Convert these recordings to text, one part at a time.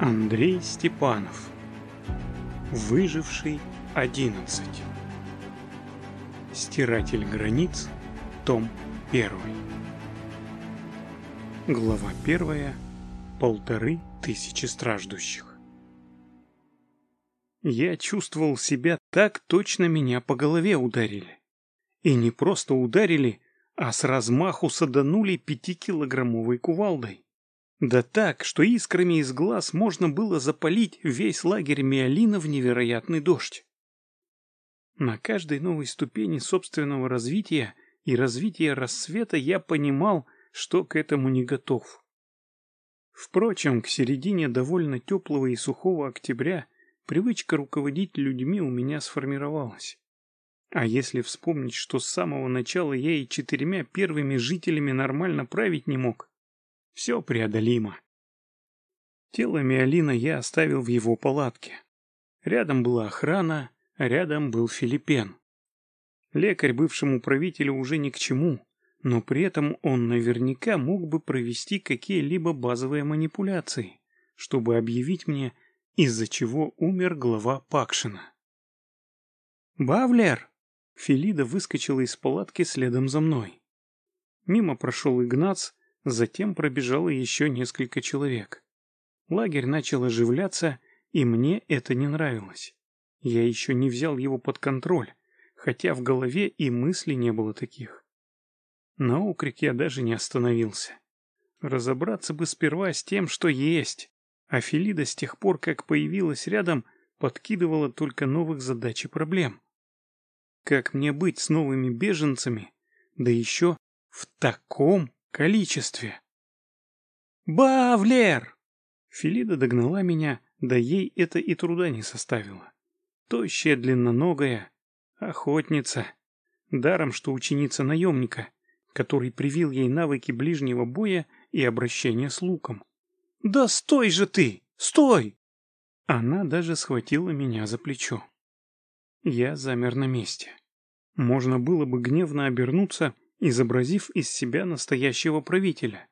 Андрей Степанов. Выживший 11 Стиратель границ Том 1 Глава 1 Полторы тысячи страждущих. Я чувствовал себя так, точно меня по голове ударили. И не просто ударили, а с размаху саданули пятикилограммовой кувалдой. Да так, что искрами из глаз можно было запалить весь лагерь Миолина в невероятный дождь. На каждой новой ступени собственного развития и развития рассвета я понимал, что к этому не готов. Впрочем, к середине довольно теплого и сухого октября привычка руководить людьми у меня сформировалась. А если вспомнить, что с самого начала я и четырьмя первыми жителями нормально править не мог, все преодолимо. Тело Миолина я оставил в его палатке. Рядом была охрана, а рядом был Филиппен. Лекарь бывшему правителю уже ни к чему, но при этом он наверняка мог бы провести какие-либо базовые манипуляции, чтобы объявить мне, из-за чего умер глава Пакшина. «Бавлер!» Филида выскочила из палатки следом за мной. Мимо прошел Игнац, Затем пробежало еще несколько человек. Лагерь начал оживляться, и мне это не нравилось. Я еще не взял его под контроль, хотя в голове и мысли не было таких. На окрик я даже не остановился. Разобраться бы сперва с тем, что есть. А с тех пор, как появилась рядом, подкидывала только новых задач и проблем. Как мне быть с новыми беженцами, да еще в таком количестве. «Бавлер!» Филида догнала меня, да ей это и труда не составило. Тощая, длинноногая, охотница. Даром, что ученица наемника, который привил ей навыки ближнего боя и обращения с луком. «Да стой же ты! Стой!» Она даже схватила меня за плечо. Я замер на месте. Можно было бы гневно обернуться изобразив из себя настоящего правителя.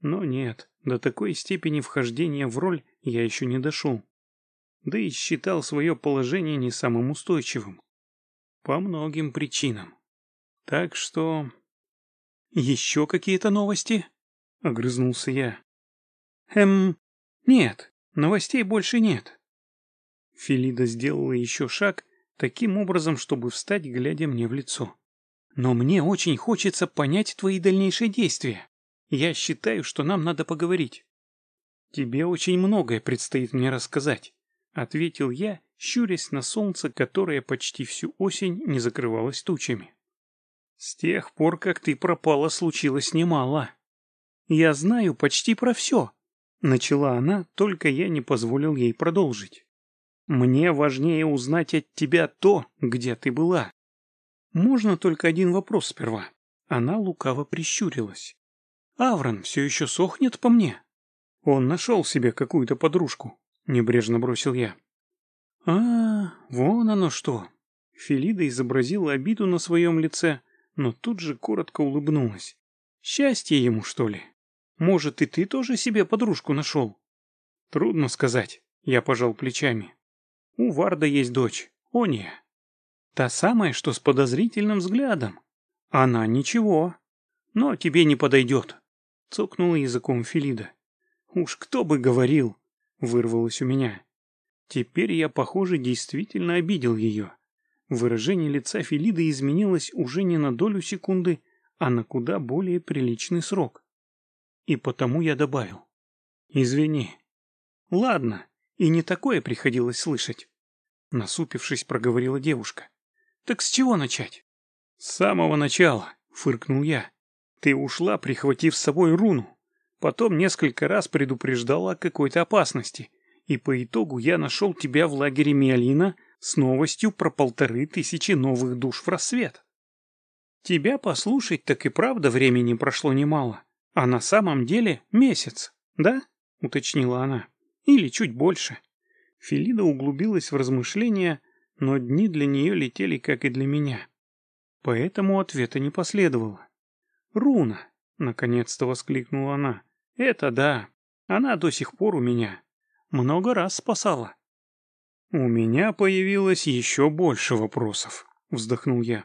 Но нет, до такой степени вхождения в роль я еще не дошел. Да и считал свое положение не самым устойчивым. По многим причинам. Так что... «Еще какие-то новости?» — огрызнулся я. «Эм, нет, новостей больше нет». Филида сделала еще шаг, таким образом, чтобы встать, глядя мне в лицо. Но мне очень хочется понять твои дальнейшие действия. Я считаю, что нам надо поговорить. Тебе очень многое предстоит мне рассказать, ответил я, щурясь на солнце, которое почти всю осень не закрывалось тучами. С тех пор, как ты пропала, случилось немало. Я знаю почти про все, начала она, только я не позволил ей продолжить. Мне важнее узнать от тебя то, где ты была. Можно только один вопрос сперва. Она лукаво прищурилась. Аврон все еще сохнет по мне? Он нашел себе какую-то подружку, небрежно бросил я. А, вон оно что. Филида изобразила обиду на своем лице, но тут же коротко улыбнулась. Счастье ему, что ли? Может, и ты тоже себе подружку нашел? Трудно сказать, я пожал плечами. У Варда есть дочь, Ония. Та самая, что с подозрительным взглядом. Она ничего. Но тебе не подойдет. Цокнула языком Филида. Уж кто бы говорил, вырвалось у меня. Теперь я, похоже, действительно обидел ее. Выражение лица Филиды изменилось уже не на долю секунды, а на куда более приличный срок. И потому я добавил. Извини. Ладно, и не такое приходилось слышать. Насупившись, проговорила девушка. Так с чего начать? С самого начала, фыркнул я. Ты ушла, прихватив с собой руну. Потом несколько раз предупреждала о какой-то опасности. И по итогу я нашел тебя в лагере Миалина с новостью про полторы тысячи новых душ в рассвет. Тебя послушать так и правда времени прошло немало. А на самом деле месяц, да? Уточнила она. Или чуть больше. Филида углубилась в размышления, но дни для нее летели, как и для меня. Поэтому ответа не последовало. «Руна!» — наконец-то воскликнула она. «Это да, она до сих пор у меня. Много раз спасала. У меня появилось еще больше вопросов, вздохнул я.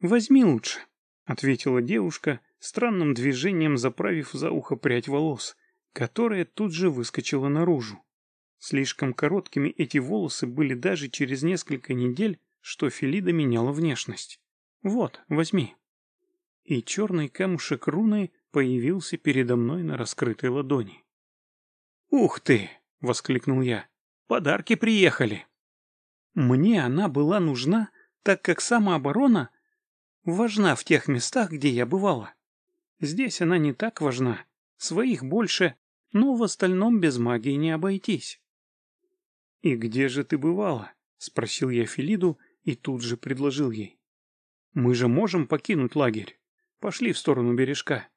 Возьми лучше, ответила девушка, странным движением заправив за ухо прядь волос, которая тут же выскочила наружу. Слишком короткими эти волосы были даже через несколько недель, что Филида меняла внешность. Вот, возьми. И черный камушек руны появился передо мной на раскрытой ладони. «Ух ты!» — воскликнул я. «Подарки приехали!» Мне она была нужна, так как самооборона важна в тех местах, где я бывала. Здесь она не так важна, своих больше, но в остальном без магии не обойтись. «И где же ты бывала?» — спросил я Филиду и тут же предложил ей. «Мы же можем покинуть лагерь. Пошли в сторону бережка».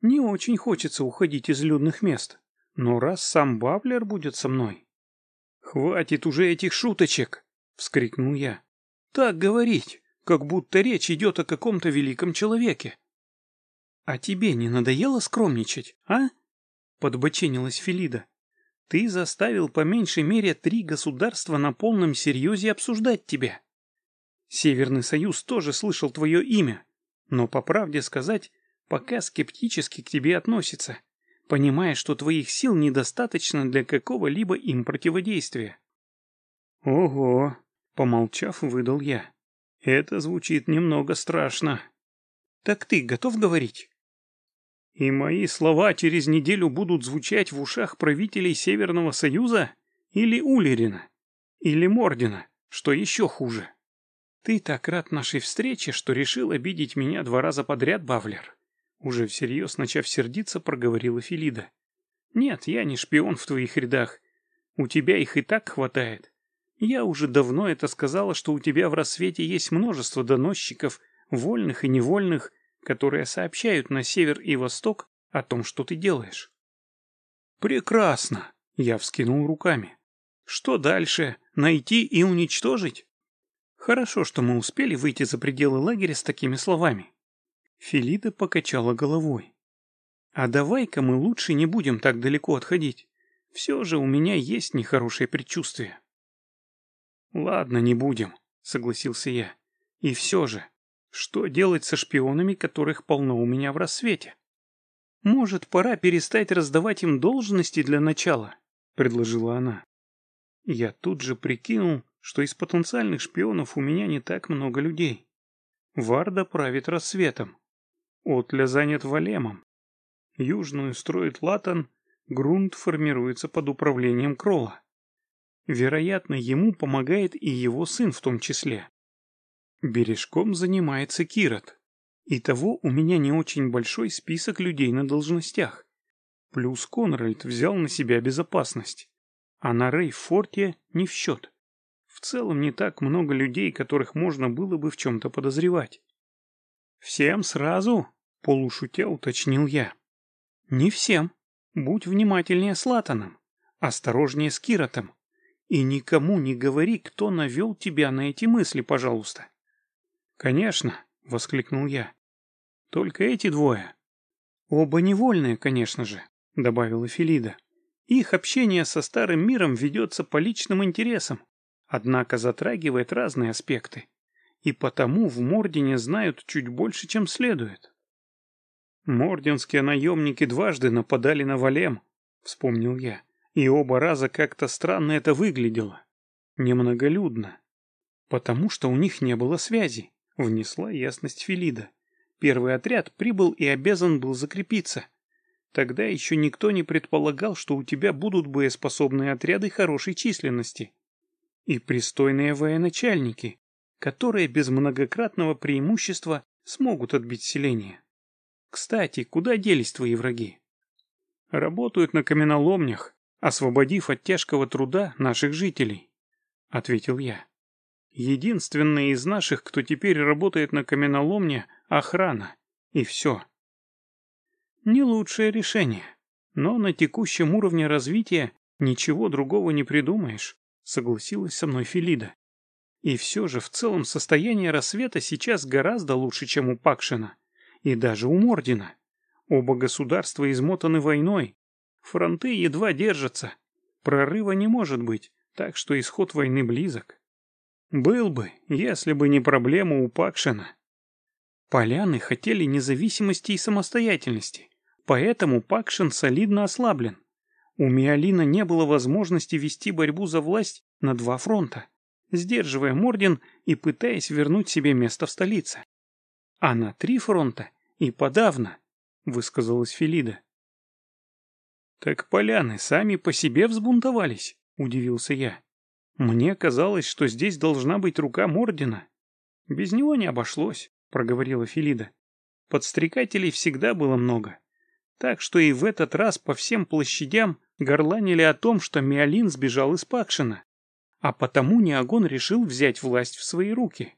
Не очень хочется уходить из людных мест, но раз сам Бавлер будет со мной... «Хватит уже этих шуточек!» — вскрикнул я. «Так говорить, как будто речь идет о каком-то великом человеке». «А тебе не надоело скромничать, а?» — подбоченилась Филида. Ты заставил по меньшей мере три государства на полном серьезе обсуждать тебя. Северный Союз тоже слышал твое имя, но, по правде сказать, пока скептически к тебе относится, понимая, что твоих сил недостаточно для какого-либо им противодействия. Ого, помолчав, выдал я. Это звучит немного страшно. Так ты готов говорить? И мои слова через неделю будут звучать в ушах правителей Северного Союза? Или Улерина? Или Мордина? Что еще хуже? Ты так рад нашей встрече, что решил обидеть меня два раза подряд, Бавлер. Уже всерьез начав сердиться, проговорила Филида. Нет, я не шпион в твоих рядах. У тебя их и так хватает. Я уже давно это сказала, что у тебя в рассвете есть множество доносчиков, вольных и невольных, которые сообщают на север и восток о том, что ты делаешь. Прекрасно, я вскинул руками. Что дальше? Найти и уничтожить? Хорошо, что мы успели выйти за пределы лагеря с такими словами. Филида покачала головой. А давай-ка мы лучше не будем так далеко отходить. Все же у меня есть нехорошее предчувствие. Ладно, не будем, согласился я. И все же, что делать со шпионами, которых полно у меня в рассвете? Может, пора перестать раздавать им должности для начала? Предложила она. Я тут же прикинул, что из потенциальных шпионов у меня не так много людей. Варда правит рассветом. Отля занят Валемом. Южную строит Латан, грунт формируется под управлением Крола. Вероятно, ему помогает и его сын в том числе. Бережком занимается Кирот. Итого у меня не очень большой список людей на должностях. Плюс Конральд взял на себя безопасность. А на Рейфорте не в счет. В целом не так много людей, которых можно было бы в чем-то подозревать. «Всем сразу?» — полушутя уточнил я. «Не всем. Будь внимательнее с Латаном. Осторожнее с Киротом. И никому не говори, кто навел тебя на эти мысли, пожалуйста». «Конечно», — воскликнул я. «Только эти двое». «Оба невольные, конечно же», — добавила Филида. «Их общение со старым миром ведется по личным интересам, однако затрагивает разные аспекты, и потому в Мордине знают чуть больше, чем следует». «Мординские наемники дважды нападали на Валем», — вспомнил я, «и оба раза как-то странно это выглядело. Немноголюдно. Потому что у них не было связи. Внесла ясность Филида. Первый отряд прибыл и обязан был закрепиться. Тогда еще никто не предполагал, что у тебя будут боеспособные отряды хорошей численности. И пристойные военачальники, которые без многократного преимущества смогут отбить селение. Кстати, куда делись твои враги? Работают на каменоломнях, освободив от тяжкого труда наших жителей, — ответил я. Единственный из наших, кто теперь работает на каменоломне, охрана. И все. Не лучшее решение. Но на текущем уровне развития ничего другого не придумаешь, согласилась со мной Филида. И все же в целом состояние рассвета сейчас гораздо лучше, чем у Пакшина. И даже у Мордина. Оба государства измотаны войной. Фронты едва держатся. Прорыва не может быть, так что исход войны близок. Был бы, если бы не проблема у Пакшина. Поляны хотели независимости и самостоятельности, поэтому Пакшин солидно ослаблен. У Миолина не было возможности вести борьбу за власть на два фронта, сдерживая Мордин и пытаясь вернуть себе место в столице. А на три фронта и подавно, высказалась Филида. Так поляны сами по себе взбунтовались, удивился я. Мне казалось, что здесь должна быть рука Мордина. Без него не обошлось, проговорила Филида. Подстрекателей всегда было много. Так что и в этот раз по всем площадям горланили о том, что Миолин сбежал из Пакшина. А потому Неогон решил взять власть в свои руки.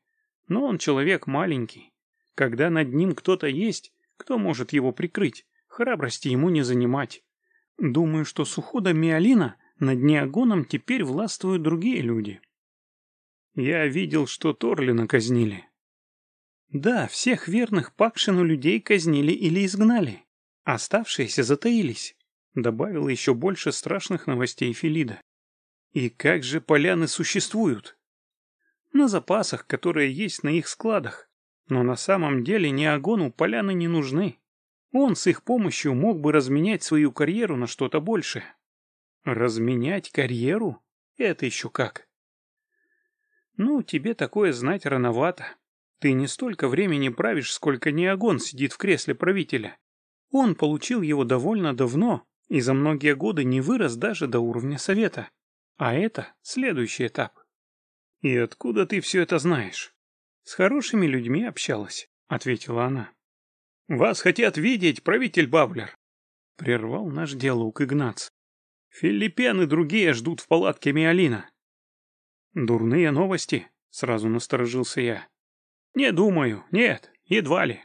Но он человек маленький. Когда над ним кто-то есть, кто может его прикрыть, храбрости ему не занимать. Думаю, что с уходом Миолина над Неогоном теперь властвуют другие люди. Я видел, что Торлина казнили. Да, всех верных Пакшину людей казнили или изгнали. Оставшиеся затаились. Добавила еще больше страшных новостей Филида. И как же поляны существуют? На запасах, которые есть на их складах. Но на самом деле Неогону поляны не нужны. Он с их помощью мог бы разменять свою карьеру на что-то большее. Разменять карьеру? Это еще как? Ну, тебе такое знать рановато. Ты не столько времени правишь, сколько Неогон сидит в кресле правителя. Он получил его довольно давно и за многие годы не вырос даже до уровня совета. А это следующий этап. И откуда ты все это знаешь? С хорошими людьми общалась, ответила она. «Вас хотят видеть, правитель Бавлер!» Прервал наш диалог Игнац. «Филиппен и другие ждут в палатке Миолина». «Дурные новости?» — сразу насторожился я. «Не думаю, нет, едва ли».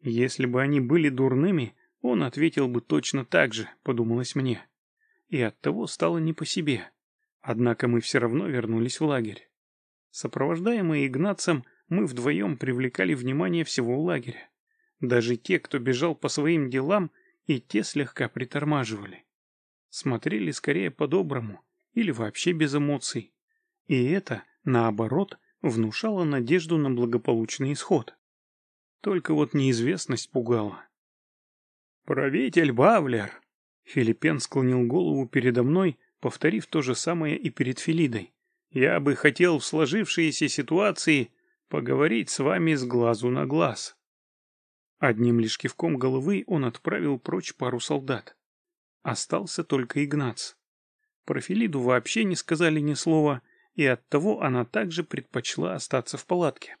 Если бы они были дурными, он ответил бы точно так же, подумалось мне. И оттого стало не по себе. Однако мы все равно вернулись в лагерь. Сопровождаемые Игнацем, мы вдвоем привлекали внимание всего лагеря. Даже те, кто бежал по своим делам, и те слегка притормаживали. Смотрели скорее по-доброму или вообще без эмоций. И это, наоборот, внушало надежду на благополучный исход. Только вот неизвестность пугала. «Правитель Бавлер!» Филиппен склонил голову передо мной, повторив то же самое и перед Филидой. «Я бы хотел в сложившейся ситуации поговорить с вами с глазу на глаз». Одним лишь кивком головы он отправил прочь пару солдат. Остался только Игнац. Про Филиду вообще не сказали ни слова, и оттого она также предпочла остаться в палатке.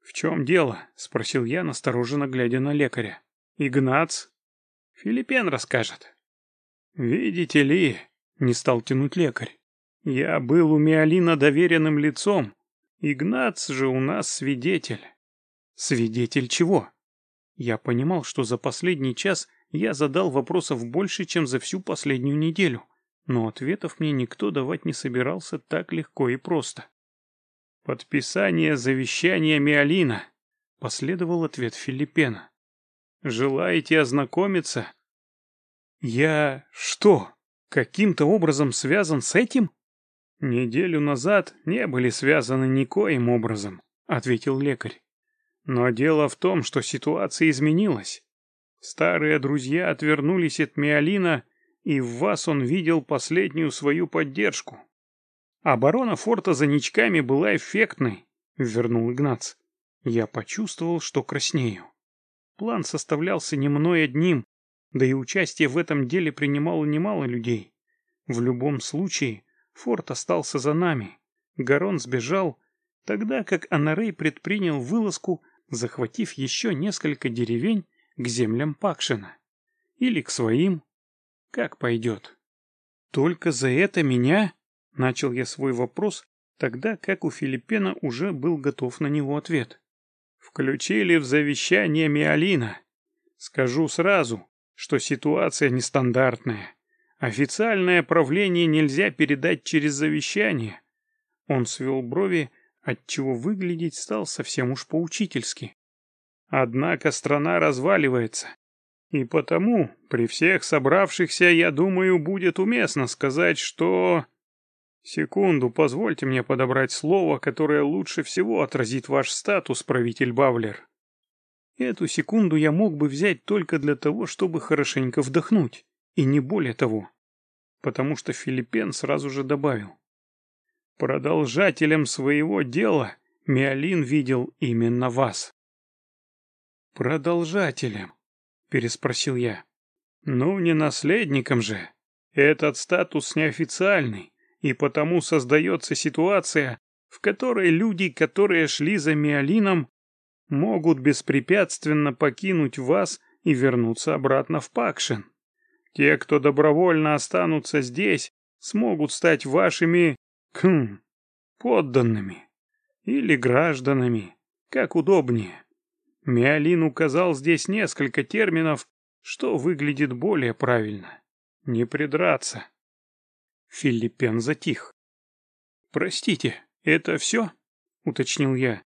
«В чем дело?» — спросил я, настороженно глядя на лекаря. «Игнац?» «Филиппен расскажет». «Видите ли...» — не стал тянуть лекарь. «Я был у Миолина доверенным лицом. Игнац же у нас свидетель». «Свидетель чего?» Я понимал, что за последний час я задал вопросов больше, чем за всю последнюю неделю, но ответов мне никто давать не собирался так легко и просто. «Подписание завещания Миолина», — последовал ответ Филиппена. «Желаете ознакомиться?» «Я... что, каким-то образом связан с этим?» «Неделю назад не были связаны никоим образом», — ответил лекарь. Но дело в том, что ситуация изменилась. Старые друзья отвернулись от Миолина, и в вас он видел последнюю свою поддержку. Оборона форта за ничками была эффектной, вернул Игнац. Я почувствовал, что краснею. План составлялся не мной одним, да и участие в этом деле принимало немало людей. В любом случае, форт остался за нами. Гарон сбежал, тогда как Анарей предпринял вылазку захватив еще несколько деревень к землям Пакшина. Или к своим. Как пойдет. Только за это меня? Начал я свой вопрос, тогда как у Филиппена уже был готов на него ответ. Включили в завещание Миолина. Скажу сразу, что ситуация нестандартная. Официальное правление нельзя передать через завещание. Он свел брови отчего выглядеть стал совсем уж поучительски. Однако страна разваливается. И потому при всех собравшихся, я думаю, будет уместно сказать, что... Секунду, позвольте мне подобрать слово, которое лучше всего отразит ваш статус, правитель Бавлер. Эту секунду я мог бы взять только для того, чтобы хорошенько вдохнуть, и не более того. Потому что Филиппен сразу же добавил. Продолжателем своего дела Миолин видел именно вас. Продолжателем, переспросил я. Ну, не наследником же. Этот статус неофициальный, и потому создается ситуация, в которой люди, которые шли за Миолином, могут беспрепятственно покинуть вас и вернуться обратно в Пакшин. Те, кто добровольно останутся здесь, смогут стать вашими, хм, подданными или гражданами, как удобнее. Миолин указал здесь несколько терминов, что выглядит более правильно. Не придраться. Филиппен затих. «Простите, это все?» — уточнил я.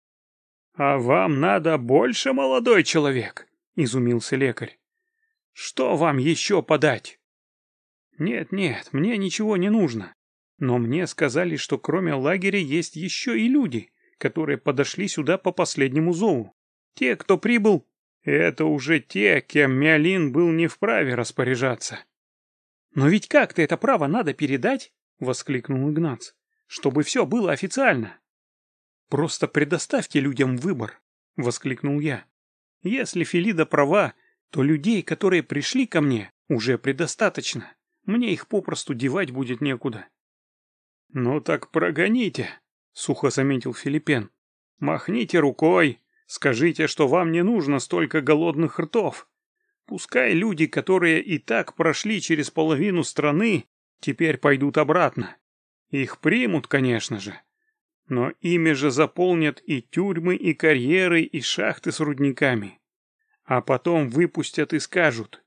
«А вам надо больше, молодой человек?» — изумился лекарь. «Что вам еще подать?» «Нет-нет, мне ничего не нужно. Но мне сказали, что кроме лагеря есть еще и люди, которые подошли сюда по последнему зову. Те, кто прибыл, это уже те, кем Миолин был не вправе распоряжаться». «Но ведь как-то это право надо передать?» — воскликнул Игнац. «Чтобы все было официально». «Просто предоставьте людям выбор», — воскликнул я. «Если Филида права, то людей, которые пришли ко мне, уже предостаточно. Мне их попросту девать будет некуда». «Ну так прогоните», — сухо заметил Филиппен. «Махните рукой, скажите, что вам не нужно столько голодных ртов. Пускай люди, которые и так прошли через половину страны, теперь пойдут обратно. Их примут, конечно же, но ими же заполнят и тюрьмы, и карьеры, и шахты с рудниками. А потом выпустят и скажут,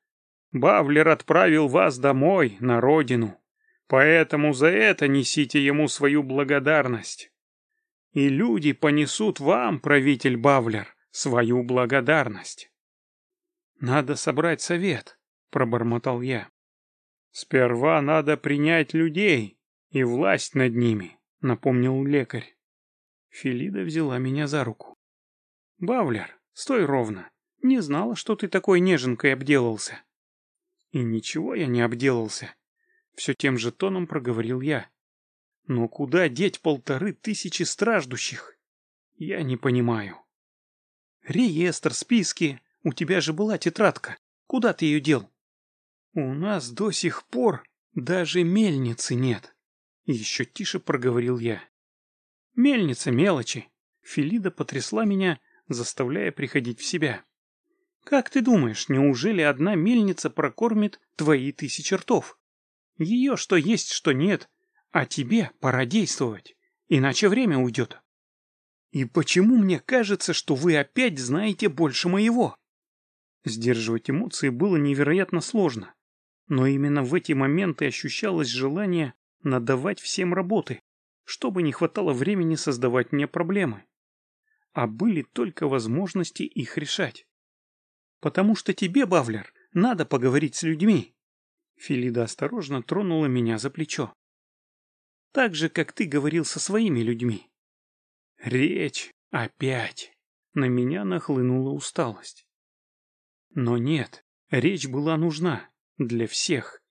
«Бавлер отправил вас домой, на родину, поэтому за это несите ему свою благодарность». И люди понесут вам, правитель Бавлер, свою благодарность. «Надо собрать совет», — пробормотал я. «Сперва надо принять людей и власть над ними», — напомнил лекарь. Филида взяла меня за руку. «Бавлер, стой ровно. Не знала, что ты такой неженкой обделался». «И ничего я не обделался», — все тем же тоном проговорил я. «Но куда деть полторы тысячи страждущих? Я не понимаю». «Реестр, списки. У тебя же была тетрадка. Куда ты ее дел?» «У нас до сих пор даже мельницы нет». Еще тише проговорил я. Мельница мелочи. Филида потрясла меня, заставляя приходить в себя. Как ты думаешь, неужели одна мельница прокормит твои тысячи ртов? Ее что есть, что нет, а тебе пора действовать, иначе время уйдет. И почему мне кажется, что вы опять знаете больше моего? Сдерживать эмоции было невероятно сложно, но именно в эти моменты ощущалось желание надавать всем работы, чтобы не хватало времени создавать мне проблемы. А были только возможности их решать. Потому что тебе, Бавлер, надо поговорить с людьми. Филида осторожно тронула меня за плечо. Так же, как ты говорил со своими людьми. Речь опять. На меня нахлынула усталость. Но нет, речь была нужна для всех.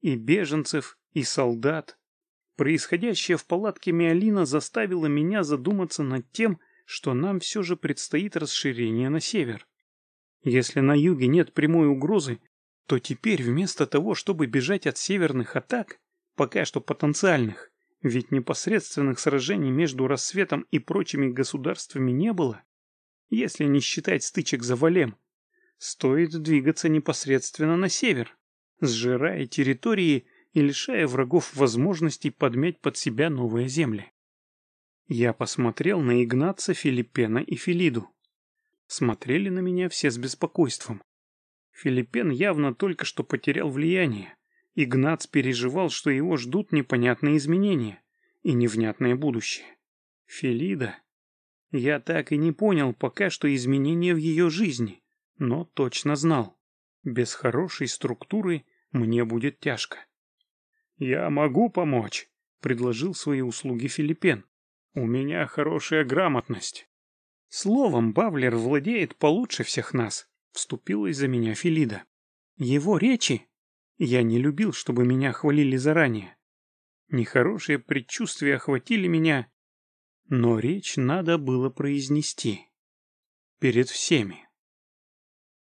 И беженцев, и солдат. Происходящее в палатке Миолина заставило меня задуматься над тем, что нам все же предстоит расширение на север. Если на юге нет прямой угрозы, то теперь вместо того, чтобы бежать от северных атак, пока что потенциальных, ведь непосредственных сражений между рассветом и прочими государствами не было, если не считать стычек за Валем, стоит двигаться непосредственно на север, сжирая территории и лишая врагов возможности подмять под себя новые земли. Я посмотрел на Игнаца, Филиппена и Филиду. Смотрели на меня все с беспокойством. Филиппен явно только что потерял влияние. Игнац переживал, что его ждут непонятные изменения и невнятное будущее. Филида... Я так и не понял пока что изменения в ее жизни, но точно знал. Без хорошей структуры мне будет тяжко. «Я могу помочь», — предложил свои услуги Филиппен. «У меня хорошая грамотность». Словом, Бавлер владеет получше всех нас, вступилась за меня Филида. Его речи... Я не любил, чтобы меня хвалили заранее. Нехорошие предчувствия охватили меня, но речь надо было произнести. Перед всеми.